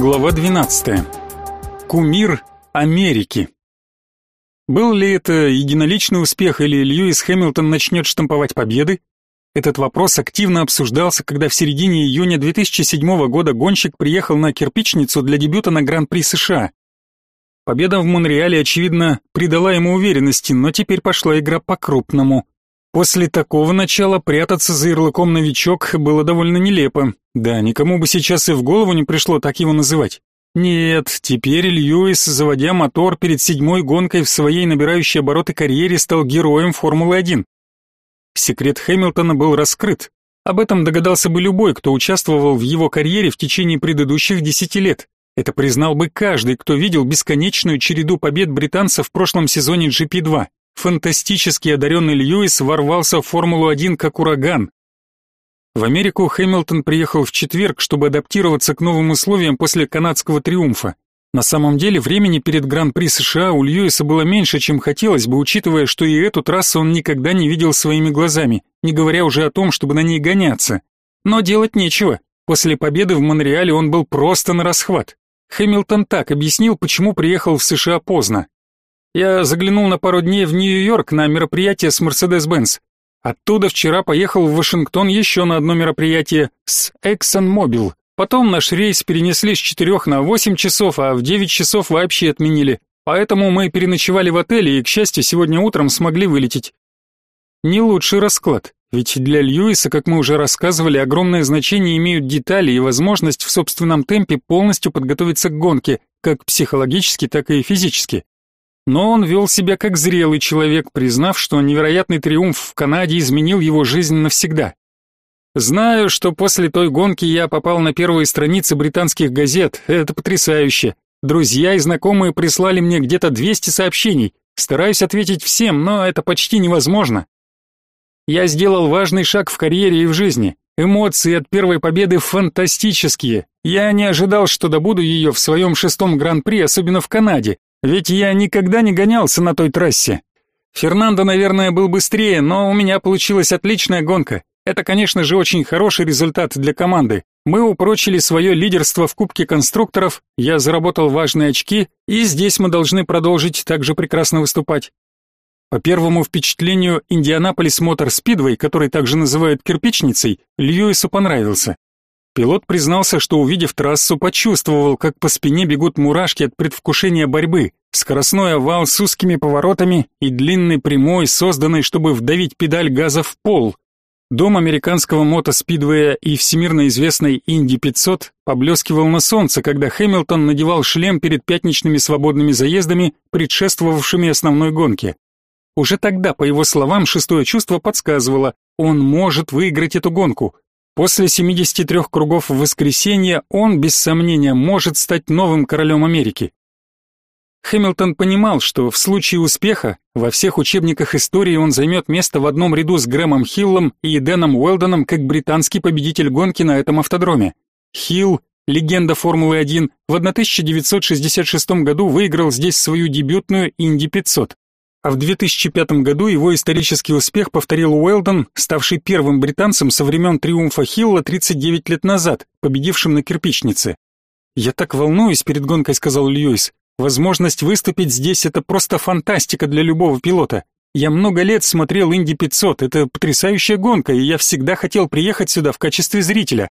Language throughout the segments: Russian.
Глава 12. Кумир Америки. Был ли это единоличный успех или Льюис Хэмилтон начнет штамповать победы? Этот вопрос активно обсуждался, когда в середине июня 2007 года гонщик приехал на кирпичницу для дебюта на Гран-при США. Победа в Монреале, очевидно, придала ему уверенности, но теперь пошла игра по-крупному. После такого начала прятаться за ярлыком «новичок» было довольно нелепо. Да, никому бы сейчас и в голову не пришло так его называть. Нет, теперь Льюис, заводя мотор перед седьмой гонкой в своей набирающей обороты карьере, стал героем Формулы-1. Секрет Хэмилтона был раскрыт. Об этом догадался бы любой, кто участвовал в его карьере в течение предыдущих десяти лет. Это признал бы каждый, кто видел бесконечную череду побед британцев в прошлом сезоне GP2. Фантастически одаренный Льюис ворвался в Формулу-1 как ураган. В Америку Хэмилтон приехал в четверг, чтобы адаптироваться к новым условиям после канадского триумфа. На самом деле времени перед Гран-при США у Льюиса было меньше, чем хотелось бы, учитывая, что и эту трассу он никогда не видел своими глазами, не говоря уже о том, чтобы на ней гоняться. Но делать нечего. После победы в Монреале он был просто на расхват. Хэмилтон так объяснил, почему приехал в США поздно. Я заглянул на пару дней в Нью-Йорк на мероприятие с Mercedes-Benz. Оттуда вчера поехал в Вашингтон еще на одно мероприятие с ExxonMobil. Потом наш рейс перенесли с 4 на 8 часов, а в 9 часов вообще отменили. Поэтому мы переночевали в отеле и, к счастью, сегодня утром смогли вылететь. Не лучший расклад. Ведь для Льюиса, как мы уже рассказывали, огромное значение имеют детали и возможность в собственном темпе полностью подготовиться к гонке, как психологически, так и физически. Но он вел себя как зрелый человек, признав, что невероятный триумф в Канаде изменил его жизнь навсегда. Знаю, что после той гонки я попал на первые страницы британских газет. Это потрясающе. Друзья и знакомые прислали мне где-то 200 сообщений. Стараюсь ответить всем, но это почти невозможно. Я сделал важный шаг в карьере и в жизни. Эмоции от первой победы фантастические. Я не ожидал, что добуду ее в своем шестом гран-при, особенно в Канаде, ведь я никогда не гонялся на той трассе. Фернандо, наверное, был быстрее, но у меня получилась отличная гонка. Это, конечно же, очень хороший результат для команды. Мы упрочили свое лидерство в Кубке конструкторов, я заработал важные очки, и здесь мы должны продолжить так же прекрасно выступать. По первому впечатлению, Индианаполис Мотор Спидвей, который также называют кирпичницей, Льюису понравился. Пилот признался, что увидев трассу, почувствовал, как по спине бегут мурашки от предвкушения борьбы. Скоростной овал с узкими поворотами и длинный прямой, созданный, чтобы вдавить педаль газа в пол. Дом американского мотоспидвея и всемирно известной Инди 500 поблескивал на солнце, когда Хэмилтон надевал шлем перед пятничными свободными заездами, предшествовавшими основной гонке. Уже тогда, по его словам, шестое чувство подсказывало, он может выиграть эту гонку. После 73 кругов в воскресенье он, без сомнения, может стать новым королем Америки. Хэмилтон понимал, что в случае успеха во всех учебниках истории он займет место в одном ряду с Грэмом Хиллом и Дэном Уэлдоном как британский победитель гонки на этом автодроме. Хилл, легенда Формулы-1, в 1966 году выиграл здесь свою дебютную Инди 500 а в 2005 году его исторический успех повторил Уэлдон, ставший первым британцем со времен триумфа Хилла 39 лет назад, победившим на кирпичнице. «Я так волнуюсь перед гонкой», — сказал Льюис. «Возможность выступить здесь — это просто фантастика для любого пилота. Я много лет смотрел Инди 500, это потрясающая гонка, и я всегда хотел приехать сюда в качестве зрителя.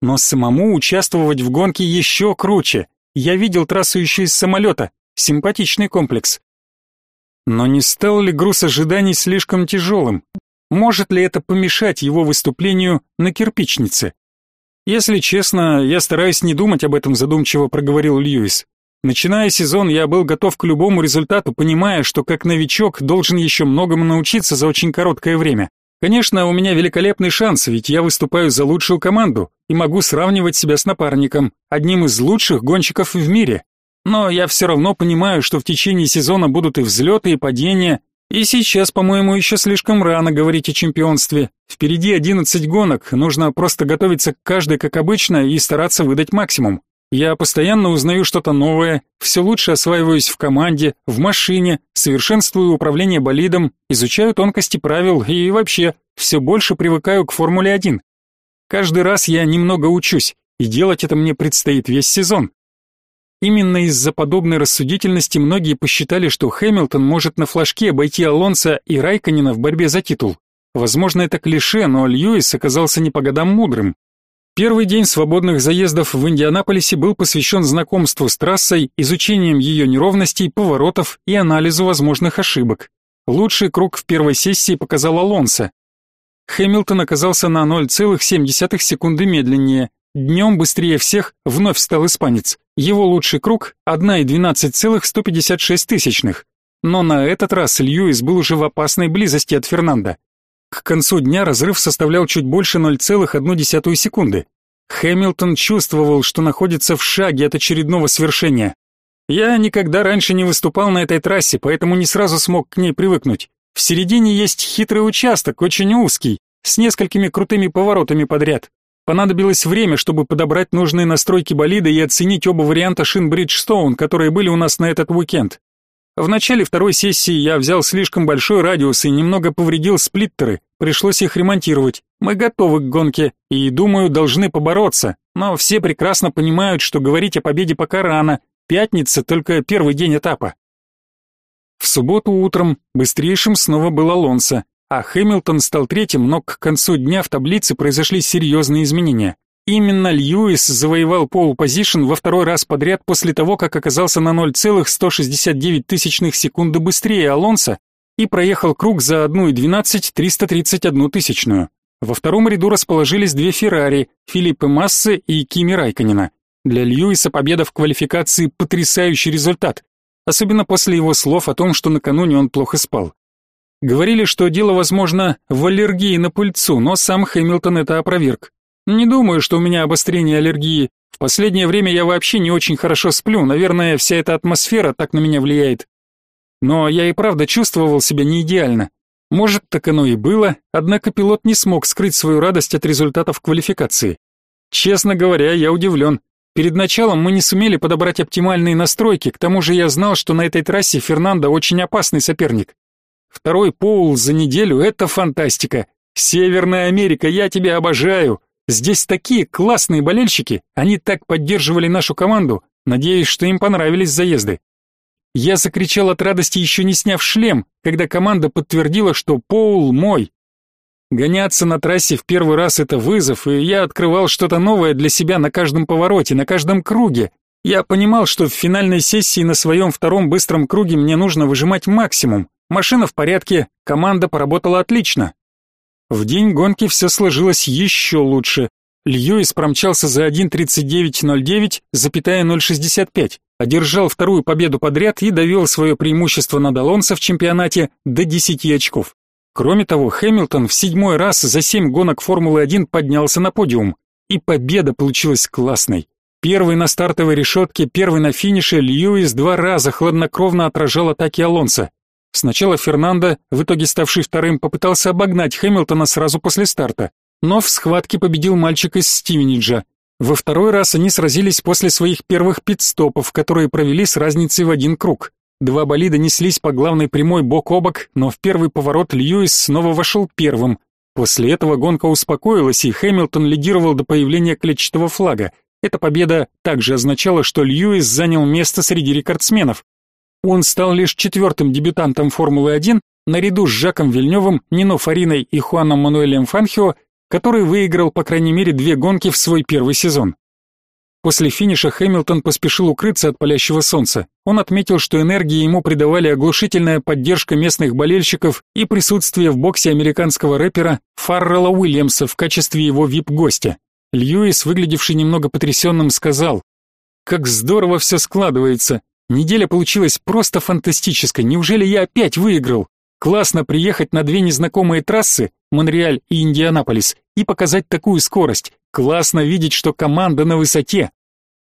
Но самому участвовать в гонке еще круче. Я видел трассу еще из самолета. Симпатичный комплекс. Но не стал ли груз ожиданий слишком тяжелым? Может ли это помешать его выступлению на кирпичнице? Если честно, я стараюсь не думать об этом, задумчиво проговорил Льюис. Начиная сезон, я был готов к любому результату, понимая, что как новичок должен еще многому научиться за очень короткое время. Конечно, у меня великолепный шанс, ведь я выступаю за лучшую команду и могу сравнивать себя с напарником, одним из лучших гонщиков в мире. Но я все равно понимаю, что в течение сезона будут и взлеты, и падения. И сейчас, по-моему, еще слишком рано говорить о чемпионстве. Впереди 11 гонок, нужно просто готовиться к каждой, как обычно, и стараться выдать максимум. Я постоянно узнаю что-то новое, все лучше осваиваюсь в команде, в машине, совершенствую управление болидом, изучаю тонкости правил и вообще все больше привыкаю к Формуле 1. Каждый раз я немного учусь, и делать это мне предстоит весь сезон. Именно из-за подобной рассудительности многие посчитали, что Хэмилтон может на флажке обойти Алонса и Райконена в борьбе за титул. Возможно, это клише, но Льюис оказался не по годам мудрым. Первый день свободных заездов в Индианаполисе был посвящен знакомству с трассой, изучением ее неровностей, поворотов и анализу возможных ошибок. Лучший круг в первой сессии показал Алонсо. Хэмилтон оказался на 0,7 секунды медленнее. Днем быстрее всех вновь стал испанец. Его лучший круг 1,12,156 тысячных. Но на этот раз Льюис был уже в опасной близости от Фернанда. К концу дня разрыв составлял чуть больше 0,1 секунды. Хэмилтон чувствовал, что находится в шаге от очередного свершения. Я никогда раньше не выступал на этой трассе, поэтому не сразу смог к ней привыкнуть. В середине есть хитрый участок, очень узкий, с несколькими крутыми поворотами подряд. Понадобилось время, чтобы подобрать нужные настройки болида и оценить оба варианта шин Бриджстоун, которые были у нас на этот уикенд. В начале второй сессии я взял слишком большой радиус и немного повредил сплиттеры, пришлось их ремонтировать. Мы готовы к гонке и, думаю, должны побороться, но все прекрасно понимают, что говорить о победе пока рано, пятница только первый день этапа. В субботу утром быстрейшим снова был Алонсо, а Хэмилтон стал третьим, но к концу дня в таблице произошли серьезные изменения. Именно Льюис завоевал пол-позишн во второй раз подряд после того, как оказался на 0,169 тысячных секунды быстрее Алонсо и проехал круг за 1,12-331 тысячную. Во втором ряду расположились две Феррари, Филиппе Массе и Кими Райконена. Для Льюиса победа в квалификации – потрясающий результат особенно после его слов о том, что накануне он плохо спал. Говорили, что дело, возможно, в аллергии на пыльцу, но сам Хэмилтон это опроверг. Не думаю, что у меня обострение аллергии. В последнее время я вообще не очень хорошо сплю, наверное, вся эта атмосфера так на меня влияет. Но я и правда чувствовал себя не идеально. Может, так оно и было, однако пилот не смог скрыть свою радость от результатов квалификации. Честно говоря, я удивлен. Перед началом мы не сумели подобрать оптимальные настройки, к тому же я знал, что на этой трассе Фернандо очень опасный соперник. Второй поул за неделю — это фантастика. Северная Америка, я тебя обожаю. Здесь такие классные болельщики, они так поддерживали нашу команду, надеюсь, что им понравились заезды. Я закричал от радости, еще не сняв шлем, когда команда подтвердила, что Поул мой. Гоняться на трассе в первый раз это вызов, и я открывал что-то новое для себя на каждом повороте, на каждом круге. Я понимал, что в финальной сессии на своем втором быстром круге мне нужно выжимать максимум. Машина в порядке, команда поработала отлично. В день гонки все сложилось еще лучше. Льюис промчался за 1.39.09, запятая 0.65, одержал вторую победу подряд и довел свое преимущество над Алонсо в чемпионате до 10 очков. Кроме того, Хэмилтон в седьмой раз за семь гонок Формулы-1 поднялся на подиум, и победа получилась классной. Первый на стартовой решетке, первый на финише, Льюис два раза хладнокровно отражал атаки Алонса. Сначала Фернандо, в итоге ставший вторым, попытался обогнать Хэмилтона сразу после старта, но в схватке победил мальчик из Стивениджа. Во второй раз они сразились после своих первых пит-стопов, которые провели с разницей в один круг. Два болида неслись по главной прямой бок о бок, но в первый поворот Льюис снова вошел первым. После этого гонка успокоилась, и Хэмилтон лидировал до появления клетчатого флага. Эта победа также означала, что Льюис занял место среди рекордсменов. Он стал лишь четвертым дебютантом Формулы-1 наряду с Жаком Вильнёвым, Нино Фариной и Хуаном Мануэлем Фанхио, который выиграл по крайней мере две гонки в свой первый сезон. После финиша Хэмилтон поспешил укрыться от палящего солнца. Он отметил, что энергии ему придавали оглушительная поддержка местных болельщиков и присутствие в боксе американского рэпера Фаррелла Уильямса в качестве его вип-гостя. Льюис, выглядевший немного потрясенным, сказал, «Как здорово все складывается. Неделя получилась просто фантастической. Неужели я опять выиграл? Классно приехать на две незнакомые трассы, Монреаль и Индианаполис, и показать такую скорость. Классно видеть, что команда на высоте.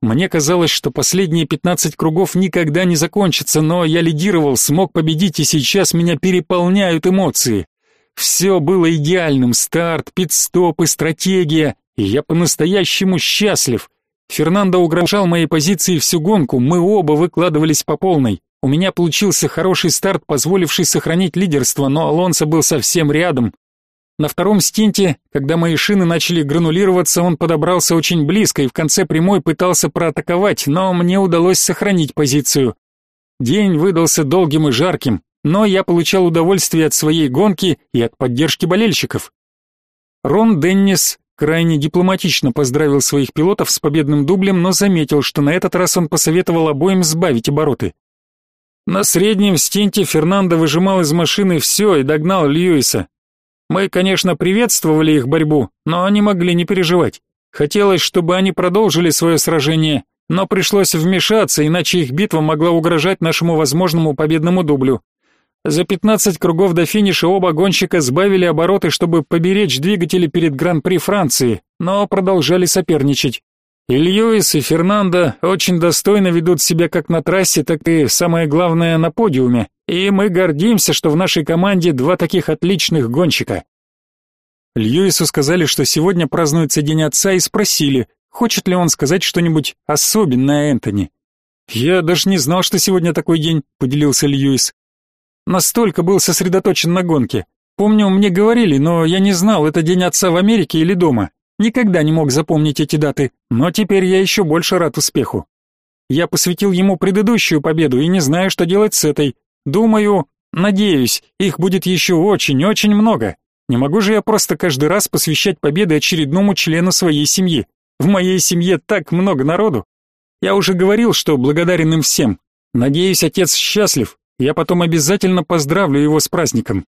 Мне казалось, что последние 15 кругов никогда не закончатся, но я лидировал, смог победить, и сейчас меня переполняют эмоции. Все было идеальным: старт, пит-стоп и стратегия, и я по-настоящему счастлив. Фернандо угрожал моей позиции всю гонку, мы оба выкладывались по полной. У меня получился хороший старт, позволивший сохранить лидерство, но Алонсо был совсем рядом. На втором стинте, когда мои шины начали гранулироваться, он подобрался очень близко и в конце прямой пытался проатаковать, но мне удалось сохранить позицию. День выдался долгим и жарким, но я получал удовольствие от своей гонки и от поддержки болельщиков. Рон Деннис крайне дипломатично поздравил своих пилотов с победным дублем, но заметил, что на этот раз он посоветовал обоим сбавить обороты. На среднем стинте Фернандо выжимал из машины все и догнал Льюиса. Мы, конечно, приветствовали их борьбу, но они могли не переживать. Хотелось, чтобы они продолжили свое сражение, но пришлось вмешаться, иначе их битва могла угрожать нашему возможному победному дублю. За 15 кругов до финиша оба гонщика сбавили обороты, чтобы поберечь двигатели перед Гран-при Франции, но продолжали соперничать. И Льюис, и Фернандо очень достойно ведут себя как на трассе, так и, самое главное, на подиуме, и мы гордимся, что в нашей команде два таких отличных гонщика. Льюису сказали, что сегодня празднуется День Отца, и спросили, хочет ли он сказать что-нибудь особенное Энтони. «Я даже не знал, что сегодня такой день», — поделился Льюис. Настолько был сосредоточен на гонке. Помню, мне говорили, но я не знал, это день отца в Америке или дома. Никогда не мог запомнить эти даты, но теперь я еще больше рад успеху. Я посвятил ему предыдущую победу и не знаю, что делать с этой. Думаю, надеюсь, их будет еще очень-очень много. Не могу же я просто каждый раз посвящать победы очередному члену своей семьи. В моей семье так много народу. Я уже говорил, что благодарен им всем. Надеюсь, отец счастлив, я потом обязательно поздравлю его с праздником.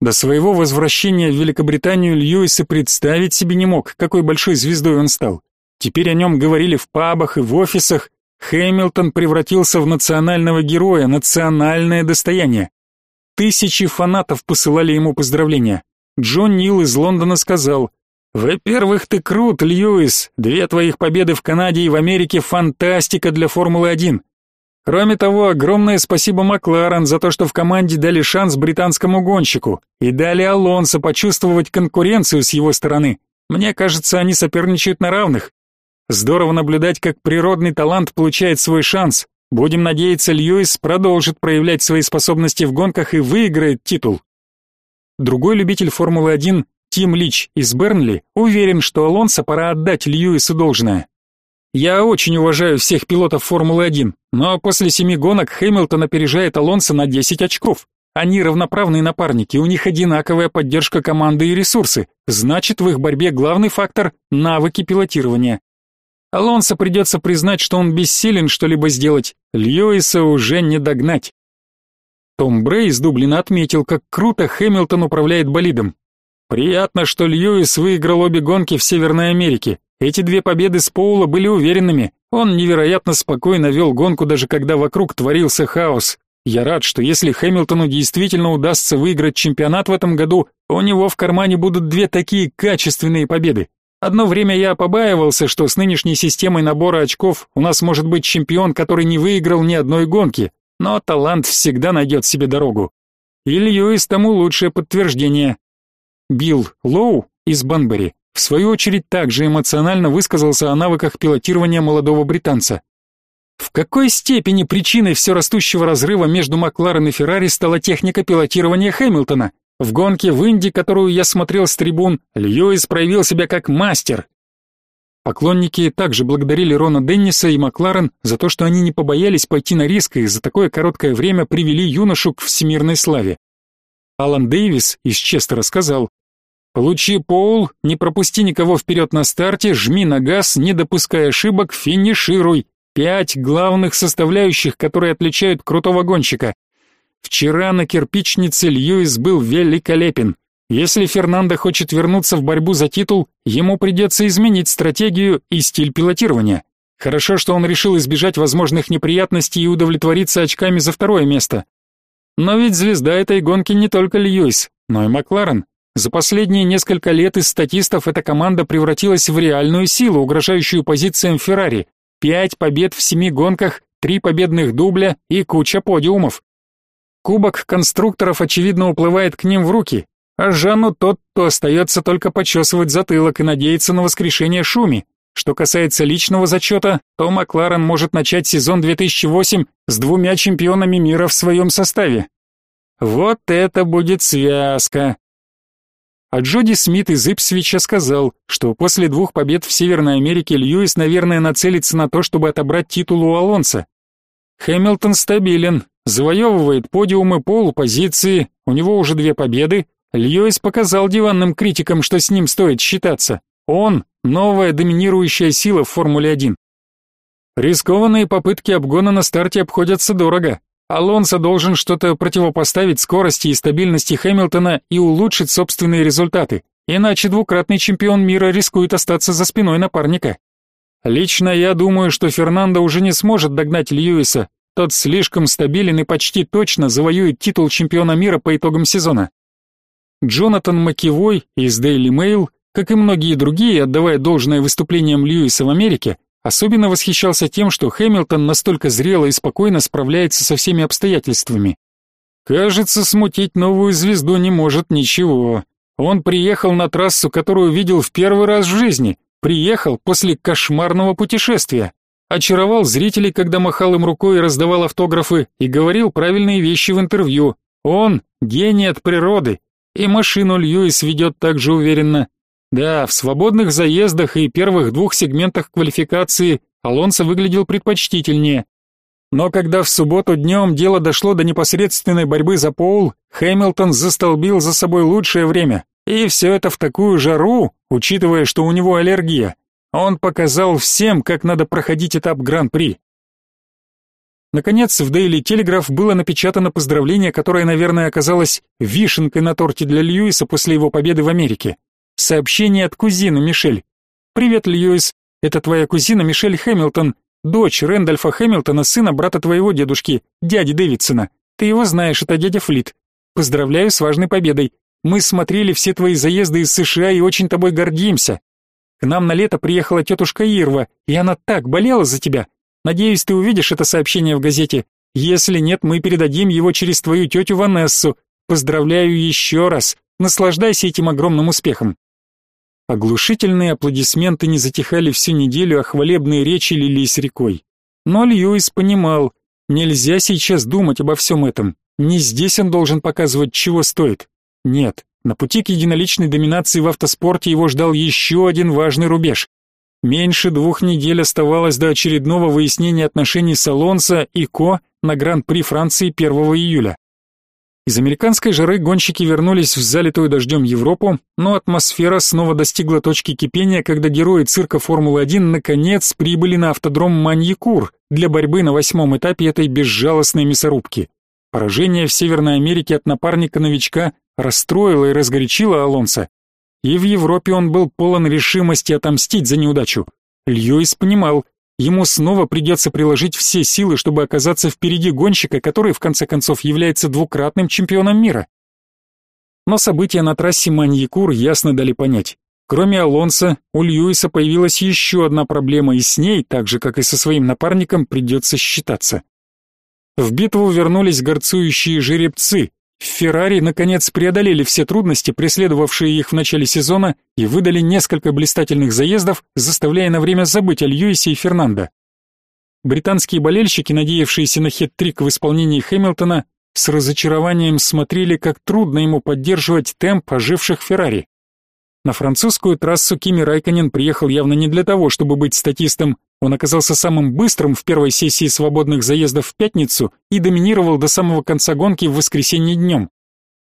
До своего возвращения в Великобританию Льюис и представить себе не мог, какой большой звездой он стал. Теперь о нем говорили в пабах и в офисах. Хэмилтон превратился в национального героя, национальное достояние. Тысячи фанатов посылали ему поздравления. Джон Нил из Лондона сказал, «Во-первых, ты крут, Льюис. Две твоих победы в Канаде и в Америке – фантастика для Формулы-1. Кроме того, огромное спасибо Макларен за то, что в команде дали шанс британскому гонщику и дали Алонсо почувствовать конкуренцию с его стороны. Мне кажется, они соперничают на равных. Здорово наблюдать, как природный талант получает свой шанс. Будем надеяться, Льюис продолжит проявлять свои способности в гонках и выиграет титул. Другой любитель Формулы-1, Тим Лич из Бернли, уверен, что Алонсо пора отдать Льюису должное. Я очень уважаю всех пилотов Формулы-1, но после семи гонок Хэмилтон опережает Алонсо на 10 очков. Они равноправные напарники, у них одинаковая поддержка команды и ресурсы. Значит, в их борьбе главный фактор – навыки пилотирования. Алонсо придется признать, что он бессилен что-либо сделать. Льюиса уже не догнать. Том Брей из Дублина отметил, как круто Хэмилтон управляет болидом. Приятно, что Льюис выиграл обе гонки в Северной Америке. Эти две победы с Поула были уверенными. Он невероятно спокойно вел гонку, даже когда вокруг творился хаос. Я рад, что если Хэмилтону действительно удастся выиграть чемпионат в этом году, у него в кармане будут две такие качественные победы. Одно время я побаивался, что с нынешней системой набора очков у нас может быть чемпион, который не выиграл ни одной гонки, но талант всегда найдет себе дорогу. И Льюис тому лучшее подтверждение. Билл Лоу из Банбери в свою очередь также эмоционально высказался о навыках пилотирования молодого британца. В какой степени причиной все растущего разрыва между Макларен и Феррари стала техника пилотирования Хэмилтона? В гонке в Инди, которую я смотрел с трибун, Льюис проявил себя как мастер. Поклонники также благодарили Рона Денниса и Макларен за то, что они не побоялись пойти на риск и за такое короткое время привели юношу к всемирной славе. Алан Дэвис из Честера сказал, Получи пол, не пропусти никого вперед на старте, жми на газ, не допускай ошибок, финишируй. Пять главных составляющих, которые отличают крутого гонщика. Вчера на кирпичнице Льюис был великолепен. Если Фернандо хочет вернуться в борьбу за титул, ему придется изменить стратегию и стиль пилотирования. Хорошо, что он решил избежать возможных неприятностей и удовлетвориться очками за второе место. Но ведь звезда этой гонки не только Льюис, но и Макларен. За последние несколько лет из статистов эта команда превратилась в реальную силу, угрожающую позициям Феррари. Пять побед в семи гонках, три победных дубля и куча подиумов. Кубок конструкторов, очевидно, уплывает к ним в руки, а Жанну тот, то остается только почесывать затылок и надеяться на воскрешение Шуми. Что касается личного зачета, то Макларен может начать сезон 2008 с двумя чемпионами мира в своем составе. Вот это будет связка. А Джоди Смит из Ипсвича сказал, что после двух побед в Северной Америке Льюис, наверное, нацелится на то, чтобы отобрать титул у Алонса. Хэмилтон стабилен, завоевывает подиумы, полупозиции, у него уже две победы. Льюис показал диванным критикам, что с ним стоит считаться. Он — новая доминирующая сила в Формуле-1. Рискованные попытки обгона на старте обходятся дорого. Алонсо должен что-то противопоставить скорости и стабильности Хэмилтона и улучшить собственные результаты, иначе двукратный чемпион мира рискует остаться за спиной напарника. Лично я думаю, что Фернандо уже не сможет догнать Льюиса, тот слишком стабилен и почти точно завоюет титул чемпиона мира по итогам сезона. Джонатан Макевой из Daily Mail, как и многие другие, отдавая должное выступлениям Льюиса в Америке, Особенно восхищался тем, что Хэмилтон настолько зрело и спокойно справляется со всеми обстоятельствами. Кажется, смутить новую звезду не может ничего. Он приехал на трассу, которую видел в первый раз в жизни, приехал после кошмарного путешествия, очаровал зрителей, когда махал им рукой и раздавал автографы, и говорил правильные вещи в интервью. Он гений от природы, и машину Льюис ведет так же уверенно. Да, в свободных заездах и первых двух сегментах квалификации Алонсо выглядел предпочтительнее. Но когда в субботу днем дело дошло до непосредственной борьбы за пол, Хэмилтон застолбил за собой лучшее время. И все это в такую жару, учитывая, что у него аллергия. Он показал всем, как надо проходить этап Гран-при. Наконец, в Daily Telegraph было напечатано поздравление, которое, наверное, оказалось вишенкой на торте для Льюиса после его победы в Америке. Сообщение от кузины Мишель. «Привет, Льюис. Это твоя кузина Мишель Хэмилтон, дочь Рэндольфа Хэмилтона, сына брата твоего дедушки, дяди Дэвидсона. Ты его знаешь, это дядя Флит. Поздравляю с важной победой. Мы смотрели все твои заезды из США и очень тобой гордимся. К нам на лето приехала тетушка Ирва, и она так болела за тебя. Надеюсь, ты увидишь это сообщение в газете. Если нет, мы передадим его через твою тетю Ванессу. Поздравляю еще раз. Наслаждайся этим огромным успехом. Оглушительные аплодисменты не затихали всю неделю, а хвалебные речи лились рекой. Но Льюис понимал, нельзя сейчас думать обо всем этом. Не здесь он должен показывать, чего стоит. Нет, на пути к единоличной доминации в автоспорте его ждал еще один важный рубеж. Меньше двух недель оставалось до очередного выяснения отношений с и Ко на Гран-при Франции 1 июля. Из американской жары гонщики вернулись в залитую дождем Европу, но атмосфера снова достигла точки кипения, когда герои цирка Формулы-1 наконец прибыли на автодром Маньякур для борьбы на восьмом этапе этой безжалостной мясорубки. Поражение в Северной Америке от напарника-новичка расстроило и разгорячило Алонса. И в Европе он был полон решимости отомстить за неудачу. Льюис понимал, Ему снова придется приложить все силы, чтобы оказаться впереди гонщика, который в конце концов является двукратным чемпионом мира. Но события на трассе Маньякур ясно дали понять. Кроме Алонса, у Льюиса появилась еще одна проблема, и с ней, так же как и со своим напарником, придется считаться. В битву вернулись горцующие жеребцы, Феррари наконец преодолели все трудности, преследовавшие их в начале сезона, и выдали несколько блистательных заездов, заставляя на время забыть о Льюисе и Фернандо. Британские болельщики, надеявшиеся на хет-трик в исполнении Хэмилтона, с разочарованием смотрели, как трудно ему поддерживать темп оживших Феррари. На французскую трассу Кими Райконен приехал явно не для того, чтобы быть статистом, он оказался самым быстрым в первой сессии свободных заездов в пятницу и доминировал до самого конца гонки в воскресенье днем.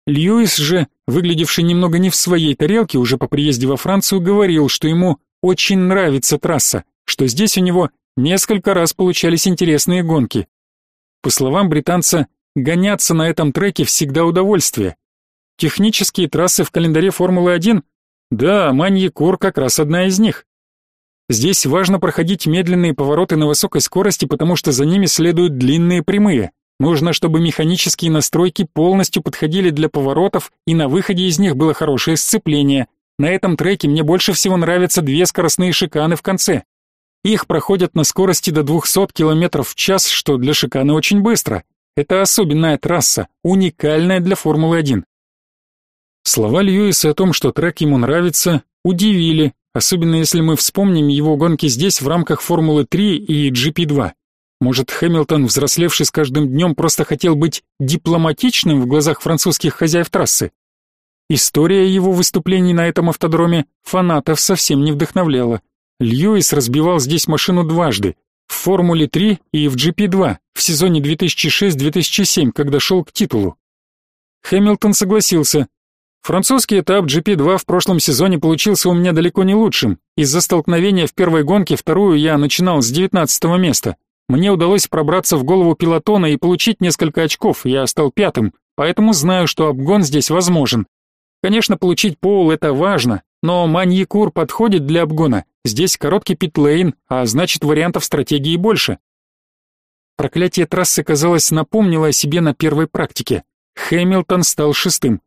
Льюис же, выглядевший немного не в своей тарелке уже по приезде во Францию, говорил, что ему очень нравится трасса, что здесь у него несколько раз получались интересные гонки. По словам британца, гоняться на этом треке всегда удовольствие. Технические трассы в календаре Формулы-1? Да, Маньякур как раз одна из них. Здесь важно проходить медленные повороты на высокой скорости, потому что за ними следуют длинные прямые. Нужно, чтобы механические настройки полностью подходили для поворотов, и на выходе из них было хорошее сцепление. На этом треке мне больше всего нравятся две скоростные шиканы в конце. Их проходят на скорости до 200 км в час, что для шиканы очень быстро. Это особенная трасса, уникальная для Формулы-1. Слова Льюиса о том, что трек ему нравится, удивили, особенно если мы вспомним его гонки здесь в рамках Формулы-3 и GP2. Может, Хэмилтон, взрослевший с каждым днем, просто хотел быть дипломатичным в глазах французских хозяев трассы? История его выступлений на этом автодроме фанатов совсем не вдохновляла. Льюис разбивал здесь машину дважды, в Формуле 3 и в GP2 в сезоне 2006-2007, когда шел к титулу. Хэмилтон согласился. Французский этап GP2 в прошлом сезоне получился у меня далеко не лучшим. Из-за столкновения в первой гонке вторую я начинал с 19 места. Мне удалось пробраться в голову пилотона и получить несколько очков, я стал пятым, поэтому знаю, что обгон здесь возможен. Конечно, получить пол это важно, но Маньякур подходит для обгона. Здесь короткий питлейн, а значит вариантов стратегии больше. Проклятие трассы, казалось, напомнило о себе на первой практике. Хэмилтон стал шестым.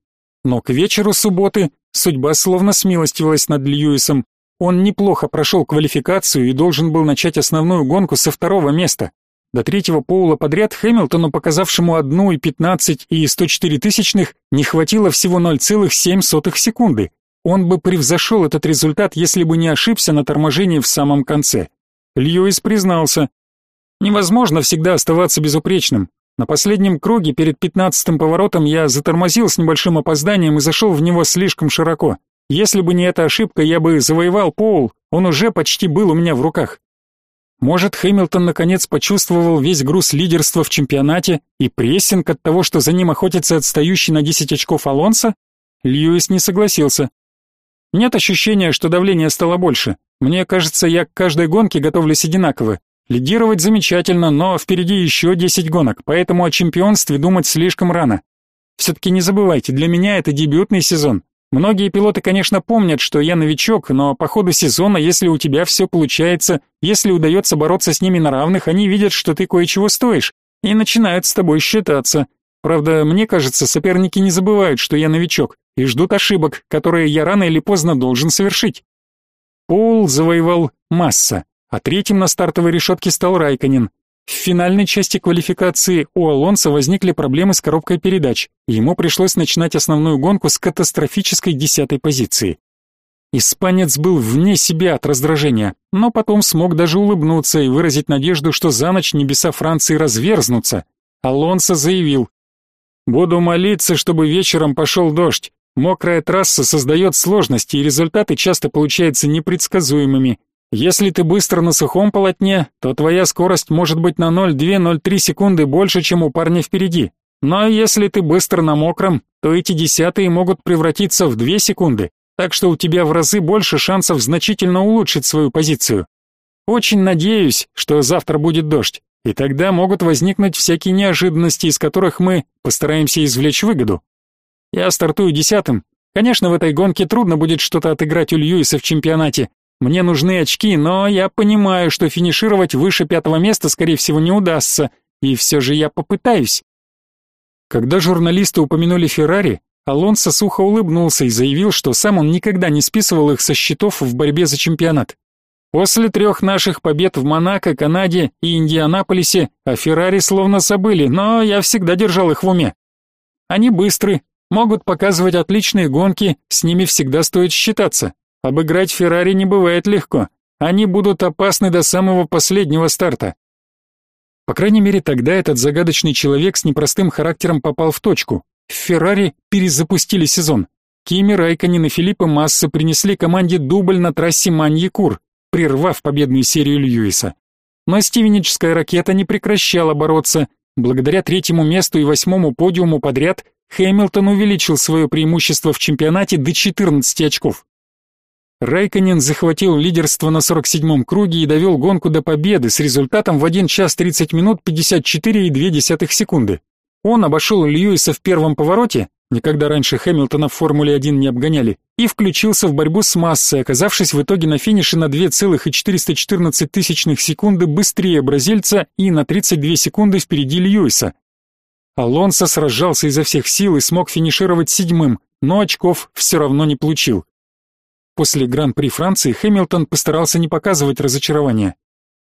Но к вечеру субботы судьба словно смилостивилась над Льюисом. Он неплохо прошел квалификацию и должен был начать основную гонку со второго места. До третьего поула подряд Хэмилтону, показавшему 1,15 и 104 тысячных, не хватило всего 0,7 секунды. Он бы превзошел этот результат, если бы не ошибся на торможении в самом конце. Льюис признался. Невозможно всегда оставаться безупречным. На последнем круге перед пятнадцатым поворотом я затормозил с небольшим опозданием и зашел в него слишком широко. Если бы не эта ошибка, я бы завоевал Поул, он уже почти был у меня в руках. Может, Хэмилтон наконец почувствовал весь груз лидерства в чемпионате и прессинг от того, что за ним охотится отстающий на 10 очков Алонсо? Льюис не согласился. Нет ощущения, что давление стало больше. Мне кажется, я к каждой гонке готовлюсь одинаково. Лидировать замечательно, но впереди еще 10 гонок, поэтому о чемпионстве думать слишком рано. Все-таки не забывайте, для меня это дебютный сезон. Многие пилоты, конечно, помнят, что я новичок, но по ходу сезона, если у тебя все получается, если удается бороться с ними на равных, они видят, что ты кое-чего стоишь, и начинают с тобой считаться. Правда, мне кажется, соперники не забывают, что я новичок, и ждут ошибок, которые я рано или поздно должен совершить. Пол завоевал Масса, а третьим на стартовой решетке стал Райконин. В финальной части квалификации у Алонса возникли проблемы с коробкой передач, и ему пришлось начинать основную гонку с катастрофической десятой позиции. Испанец был вне себя от раздражения, но потом смог даже улыбнуться и выразить надежду, что за ночь небеса Франции разверзнутся. Алонсо заявил, «Буду молиться, чтобы вечером пошел дождь. Мокрая трасса создает сложности, и результаты часто получаются непредсказуемыми. Если ты быстро на сухом полотне, то твоя скорость может быть на 0,2-0,3 секунды больше, чем у парня впереди. Но если ты быстро на мокром, то эти десятые могут превратиться в 2 секунды, так что у тебя в разы больше шансов значительно улучшить свою позицию. Очень надеюсь, что завтра будет дождь, и тогда могут возникнуть всякие неожиданности, из которых мы постараемся извлечь выгоду. Я стартую десятым. Конечно, в этой гонке трудно будет что-то отыграть у Льюиса в чемпионате, мне нужны очки, но я понимаю, что финишировать выше пятого места, скорее всего, не удастся, и все же я попытаюсь. Когда журналисты упомянули Феррари, Алонсо сухо улыбнулся и заявил, что сам он никогда не списывал их со счетов в борьбе за чемпионат. После трех наших побед в Монако, Канаде и Индианаполисе о Феррари словно забыли, но я всегда держал их в уме. Они быстры, могут показывать отличные гонки, с ними всегда стоит считаться. Обыграть Феррари не бывает легко. Они будут опасны до самого последнего старта. По крайней мере, тогда этот загадочный человек с непростым характером попал в точку. В Феррари перезапустили сезон. Кими Райконен и Филиппа Масса принесли команде дубль на трассе Маньякур, прервав победную серию Льюиса. Но стивеническая ракета не прекращала бороться. Благодаря третьему месту и восьмому подиуму подряд Хэмилтон увеличил свое преимущество в чемпионате до 14 очков. Райконен захватил лидерство на 47-м круге и довел гонку до победы с результатом в 1 час 30 минут 54,2 секунды. Он обошел Льюиса в первом повороте, никогда раньше Хэмилтона в Формуле-1 не обгоняли, и включился в борьбу с массой, оказавшись в итоге на финише на 2,414 секунды быстрее бразильца и на 32 секунды впереди Льюиса. Алонсо сражался изо всех сил и смог финишировать седьмым, но очков все равно не получил. После Гран-при Франции Хэмилтон постарался не показывать разочарования.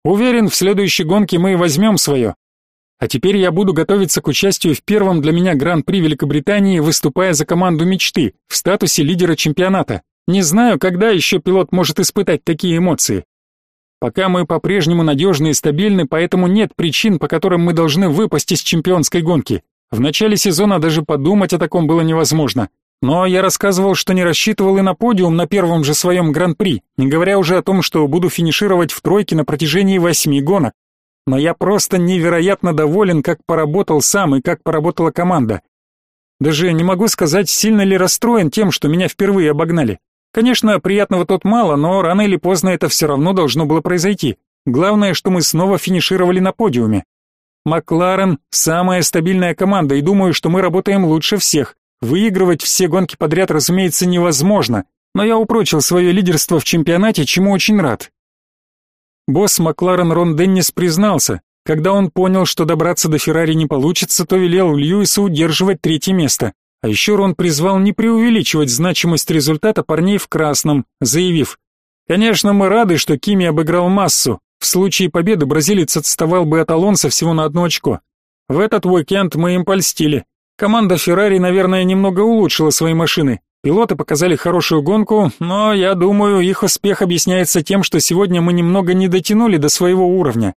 Уверен, в следующей гонке мы возьмем свое. А теперь я буду готовиться к участию в первом для меня Гран-при Великобритании, выступая за команду мечты в статусе лидера чемпионата. Не знаю, когда еще пилот может испытать такие эмоции. Пока мы по-прежнему надежны и стабильны, поэтому нет причин, по которым мы должны выпасть из чемпионской гонки. В начале сезона даже подумать о таком было невозможно. Но я рассказывал, что не рассчитывал и на подиум на первом же своем гран-при, не говоря уже о том, что буду финишировать в тройке на протяжении восьми гонок. Но я просто невероятно доволен, как поработал сам и как поработала команда. Даже не могу сказать, сильно ли расстроен тем, что меня впервые обогнали. Конечно, приятного тут мало, но рано или поздно это все равно должно было произойти. Главное, что мы снова финишировали на подиуме. Макларен – самая стабильная команда, и думаю, что мы работаем лучше всех. Выигрывать все гонки подряд, разумеется, невозможно, но я упрочил свое лидерство в чемпионате, чему очень рад. Босс Макларен Рон Деннис признался, когда он понял, что добраться до Феррари не получится, то велел Льюису удерживать третье место. А еще Рон призвал не преувеличивать значимость результата парней в красном, заявив, «Конечно, мы рады, что Кими обыграл массу. В случае победы бразилец отставал бы от Алонса всего на одно очко. В этот уикенд мы им польстили. Команда Феррари, наверное, немного улучшила свои машины. Пилоты показали хорошую гонку, но я думаю, их успех объясняется тем, что сегодня мы немного не дотянули до своего уровня.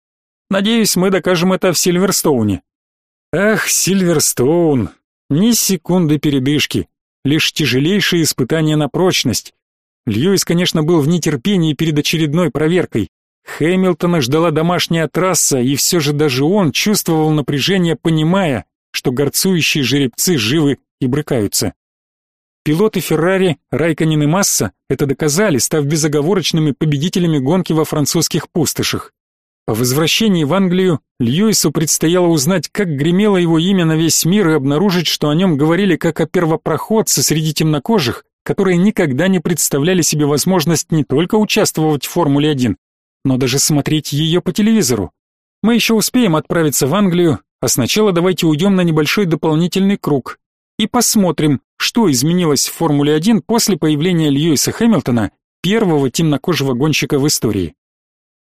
Надеюсь, мы докажем это в Сильверстоуне. Ах, Сильверстоун. Ни секунды передышки, лишь тяжелейшие испытания на прочность. Льюис, конечно, был в нетерпении перед очередной проверкой. Хэмилтона ждала домашняя трасса, и все же даже он чувствовал напряжение, понимая, что горцующие жеребцы живы и брыкаются. Пилоты Феррари, Райконен и Масса это доказали, став безоговорочными победителями гонки во французских пустошах. По возвращении в Англию Льюису предстояло узнать, как гремело его имя на весь мир и обнаружить, что о нем говорили как о первопроходце среди темнокожих, которые никогда не представляли себе возможность не только участвовать в Формуле-1, но даже смотреть ее по телевизору. Мы еще успеем отправиться в Англию, а сначала давайте уйдем на небольшой дополнительный круг и посмотрим, что изменилось в Формуле-1 после появления Льюиса Хэмилтона, первого темнокожего гонщика в истории.